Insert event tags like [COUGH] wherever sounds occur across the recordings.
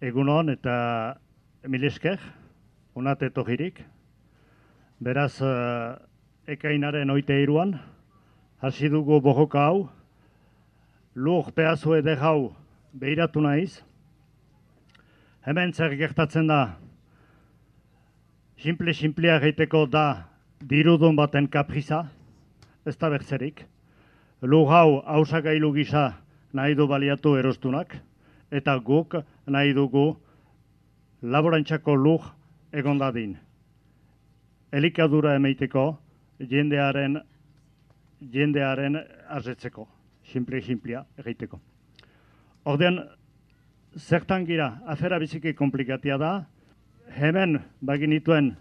Egunon eta milesker, unat etogirik. Beraz, uh, ekainaren oite iruan, hasi dugu bohoka hau, lur pehazu ede hau behiratu naiz. Hemen zer gertatzen da, simple-simplea egiteko da dirudun baten kapriza, ez da bertzerik. Lur hau hausagailu gisa nahi du baliatu erostunak, eta guk nahi dugu laborantxako lur egon dadin. Elikadura emeiteko jendearen jendearen arzetzeko, simple-simplea egiteko. Ordean, zertan gira, afera biziki komplikatia da, hemen baginituen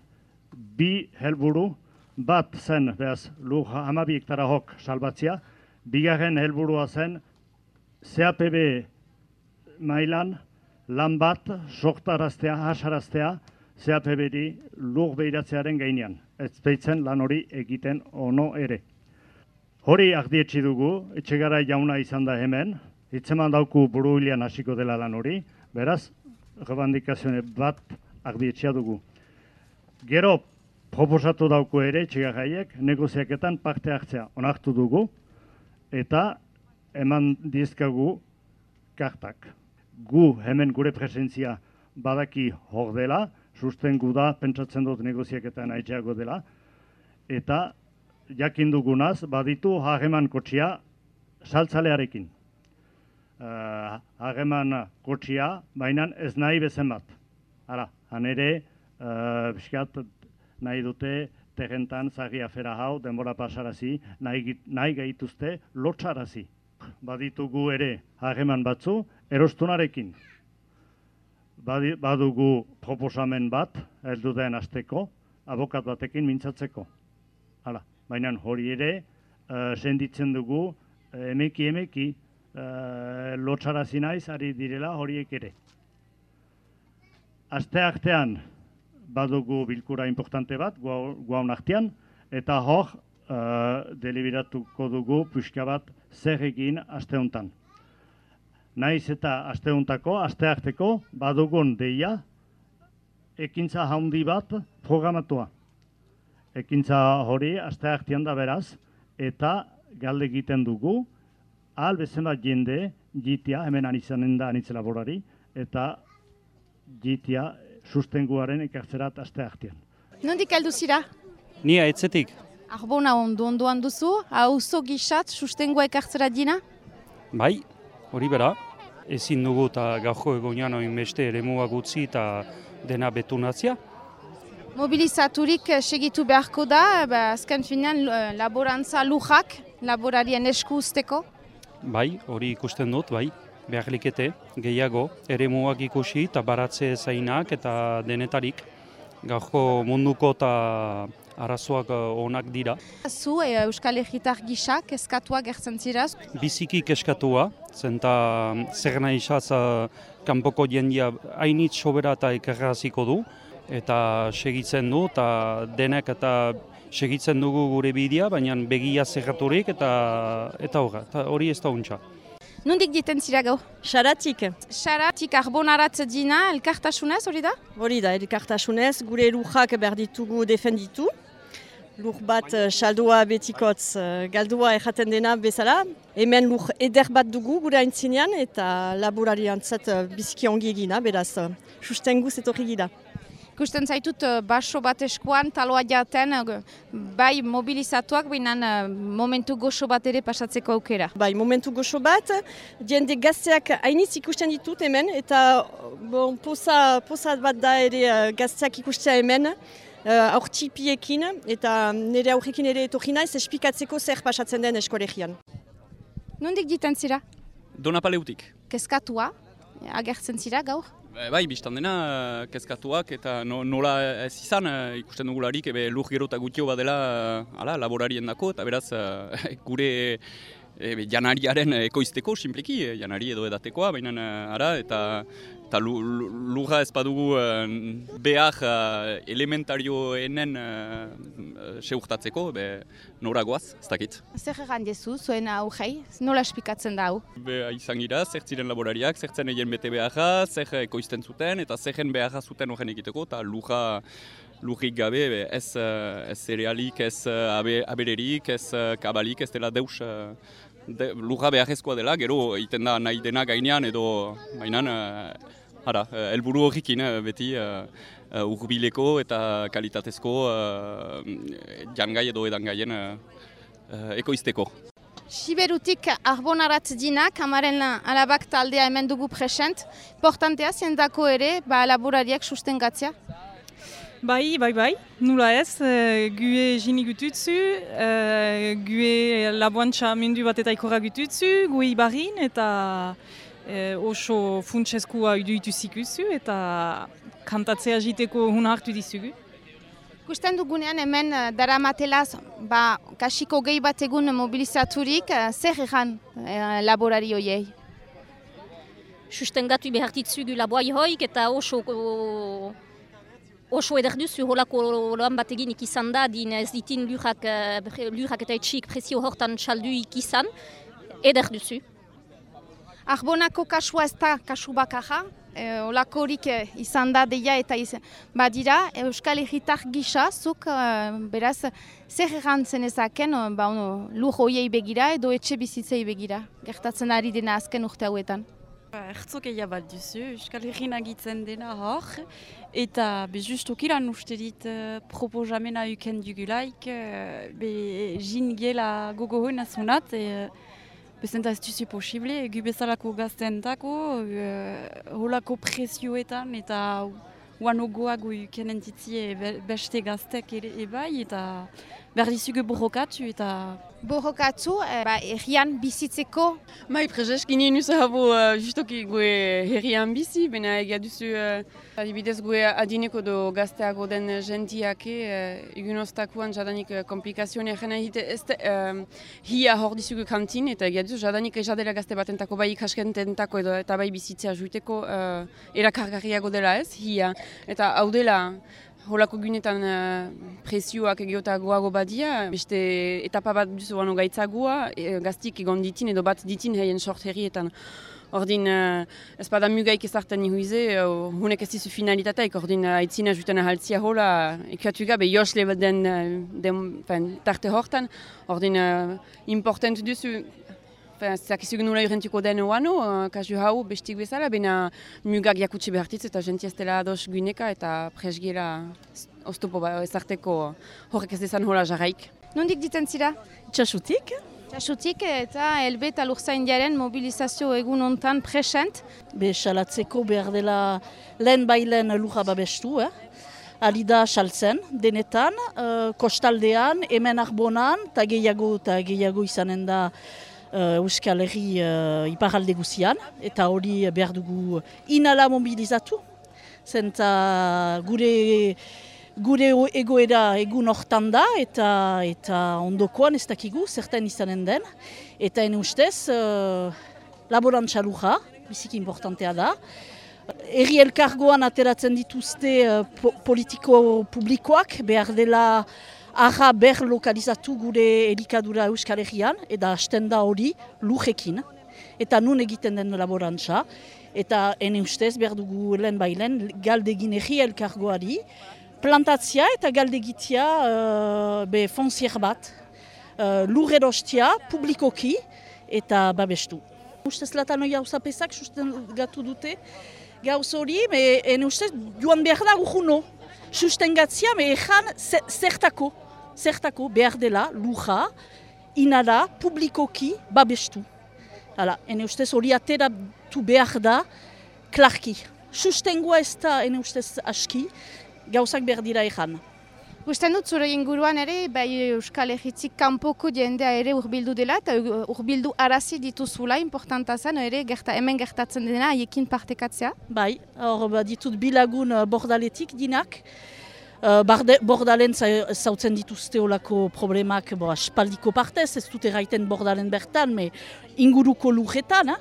bi helburu, bat zen, behaz, lur hamabi hektara hok salbatzia, bigarren helburua zen, CAPB mailan lan bat sortaraztea, hasaraztea, CAPB-di lur behiratzearen gainean. Ez beitzen lan hori egiten ono ere. Hori ardietxi dugu, etxegara jauna izan da hemen, hitzeman dauku buru hilian hasiko dela lan hori, beraz, rebandikazione bat ardietxia dugu. Gero, proposatu dauku ere, etxegaraiek, negoziaketan parte hartzea onartu dugu, eta eman dizkagu kartak. Gu hemen gure presentzia badaki hor dela, sustengu da, pentsatzen dut negoziaketan aitxeago dela, eta jakin dugunaz, baditu hageman kotxia saltzalearekin. Uh, hageman kotxia, baina ez nahi bezen bat. Hala, han ere, uh, nahi dute terrentan zagi afera hau, denbora pasarazi, nahi, nahi gaituzte lotxarazi. Baditugu ere hageman batzu, erostunarekin. Badi, badugu proposamen bat, heldu den azteko, abokat batekin mintzatzeko. Hala, baina hori ere, uh, senditzen dugu, uh, emeki emeki, uh, lotxarazi naiz, ari direla horiek ere. Aste artean, badugu bilkura importante bat, guaun artean, eta hor, uh, deliberatuko dugu puxka bat zer egin asteuntan. Naiz eta asteuntako, astearteko, badugun deia, ekintza haundi bat programatua. Ekintza hori asteartean da beraz, eta galde egiten dugu, ahal bezen bat jende, jitia, hemen anizanen da anitze laborari, eta jitia sustenguaren ikartzerat asteartean. Nondik aldu zira? Nia, etzetik. Arbona ondu onduan duzu, hauzo gisat sustengua ekartzera dina? Bai, hori bera. Ezin dugu eta gaurko egonean oin beste ere utzi eta dena betunatzia. Mobilizaturik segitu beharko da, ba, azken finean laborantza lujak, laborarien esku usteko? Bai, hori ikusten dut, bai. Beharlikete, gehiago, ere ikusi eta baratze zainak eta denetarik. Gaurko munduko eta arazoak onak dira. Zu e, Euskal Egitar gisak eskatuak gertzen ziraz? Biziki keskatua, zenta zer nahi izaz kanpoko jendia hainitz sobera eta ekerraziko du, eta segitzen du, eta denek eta segitzen dugu gure bidea, baina begia zerraturik eta eta hori ez da untxa. Nondik diten zira gau? Xaratik. Xaratik arbonaratz dina, elkartasunez hori da? Hori da, elkartasunez, gure lujak behar ditugu defenditu. Lur bat saldua betikotz galdua erraten dena bezala. Hemen lur eder bat dugu gure aintzinean eta laborariantzat biziki ongi egina, beraz, sustengu zetorri gira. Ikusten zaitut baso bat eskuan taloa jaten bai mobilizatuak baina momentu goxo bat ere pasatzeko aukera. Bai, momentu goxo bat, jende gazteak hainitz ikusten ditut hemen eta bon, posa, posa bat da ere gazteak ikustea hemen uh, aurtipiekin eta nire aurrekin ere etorri naiz espikatzeko zer pasatzen den eskoregian. Nondik diten zira? Dona paleutik. Kezkatua, agertzen zira gaur? Bai, biztan dena, kezkatuak eta no, nola ez izan, ikusten dugularik, ebe lur gero eta gutio badela ala, laborarien dako, eta beraz [LAUGHS] gure e, janariaren ekoizteko, simpleki, e, janari edo edatekoa, baina uh, ara, eta eta lurra ez badugu behar uh, elementarioenen uh, seurtatzeko, be, nora goaz, ez dakit. Zer egan dezu, zuen aurrei, nola espikatzen da hau? Be, izan gira, zer ziren laborariak, zer zen egin bete beharra, zer ekoizten zuten, eta zerren beharra zuten horren egiteko, eta lurra lurrik gabe, ez, ez cerealik, ez abererik, ez kabalik, ez dela deus de, lurra beharrezkoa dela, gero iten da nahi dena gainean edo mainan, uh, ara, uh, elburu horrikin uh, beti uh, urbileko eta kalitatezko uh, jangai edo edangaien uh, ekoizteko. Siberutik arbonarat dinak, amaren alabak taldea hemen dugu present. Portantea, ziendako ere, ba, laborariak sustengatzea? Bai, bai, bai, nula ez, uh, gue jini gututzu, uh, gue laboantxa mundu bat eta ikorra gututzu, gue ibarin eta uh, oso funtseskua iduitu zikuzu eta kantatzea jiteko huna hartu dizugu. Gusten dugunean hemen dara matelaz, ba, kasiko gehi bat egun mobilizaturik, zer egan uh, laborari hoiei? Sustengatu behartitzugu laboai hoik eta oso oso eder duzu holako lan bat egin ikizan da, din ez ditin lujak, lujak eta etxik presio hortan txaldu ikizan, eder duzu. Arbonako kasua ez da kasu bakarra, e, olako horik izan da deia eta izan. Badira, Euskal Herritar gisa, zuk beraz, zer erantzen ezaken, ba, luj hoiei begira edo etxe bizitzei begira, gertatzen ari dena azken urte hauetan. Ertzok egia bat duzu, Euskal Herrin agitzen dena hor, eta be just okiran uste dit uh, proposamena uken dugulaik, uh, be jin gela gogo hona zonat, e, uh, bezenta ez duzu posible, egu bezalako gaztentako, uh, holako presioetan, eta uanogoak uken entitzie beste gaztek ere ebai, eta behar dizugu borrokatu, eta borrokatzu, e, ba, errian bizitzeko? Bai, prezesk, ini nusa habo uh, justoki gue herrian bizi, bena egia duzu uh, adibidez gue adineko do gazteago den jentiak uh, egun oztakuan jadanik uh, komplikazioa jena egite ez uh, hia hor dizugu kantin, eta egia duzu jadanik ejadela gazte batentako bai ikaskententako edo eta bai bizitzea juiteko uh, erakargarriago dela ez, hia, eta hau dela holako gunetan uh, presioak egiota goago badia, beste etapa bat duzu bano gaitzagoa, e, gaztik egon ditin edo bat ditin heien sort herrietan. Ordin, uh, ez bada mugaik ezartan nihuize, uh, hunek ez dizu finalitateik, ordin uh, aitzina juten ahaltzia hola, ikuatu gabe, jos den, den, den tarte hortan, ordin uh, important duzu, Zakizugu nula urrentuko den oano, uh, kasu hau bestik bezala, bena mugak jakutsi behartitz eta jenti ez dela ados guineka eta presgiela oztopo ba, ezarteko horrek ez dezan hola jarraik. Nondik diten zira? Txasutik. Txasutik eta elbe eta lurzain diaren mobilizazio egun ontan present. Be salatzeko behar dela lehen bailen lurra babestu, eh? Ali da saltzen, denetan, uh, kostaldean, hemen arbonan, eta gehiago, eta gehiago izanen da uh, Euskal Herri uh, iparalde guzian, eta hori behar dugu inala mobilizatu. Zenta gure, gure egoera egun hortan da, eta, eta ondokoan ez dakigu, zertan izanen den. Eta ene ustez, uh, laborantza luja, biziki importantea da. Herri elkargoan ateratzen dituzte uh, politiko publikoak, behar dela Arra ber lokalizatu gure elikadura Euskal Herrian, eta hasten da hori lujekin, eta nun egiten den laborantza, eta ene ustez behar dugu lehen bailen galdegin erri elkargoari, plantatzia eta galdegitia uh, be fonzier bat, uh, lur erostia publikoki eta babestu. Ustez latan hori hausapesak susten gatu dute, gauz hori, ene ustez joan behar da urhuno, sustengatzia, me ezan zertako zertako behar dela luja, inara, publikoki babestu. Hala, ene ustez hori ateratu behar da klarki. Sustengoa ez da ene ustez aski, gauzak behar dira ezan. Gusten dut zure inguruan ere, bai Euskal Herritzik kanpoko jendea ere urbildu dela, eta urbildu arazi dituzula, importanta zen, ere gerta, hemen gertatzen dena, haiekin partekatzea? Bai, hor ditut bilagun bordaletik dinak, Uh, barde, bordalen za- zautzen dituzte olako problemak bo, aspaldiko partez, ez dute gaiten bordalen bertan, me inguruko lujetan, eh?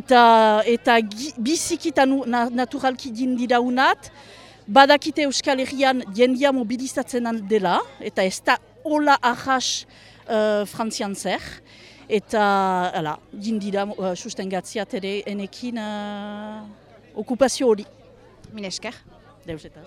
eta, eta gi- biziki eta nu- na, naturalki dindiraunat, badakite Euskal Herrian jendia mobilizatzen dela, eta ez da hola ahas uh, frantzian zer, eta ala, dindira uh, sustengatziat ere enekin uh, okupazio hori. Minesker. Deus eta.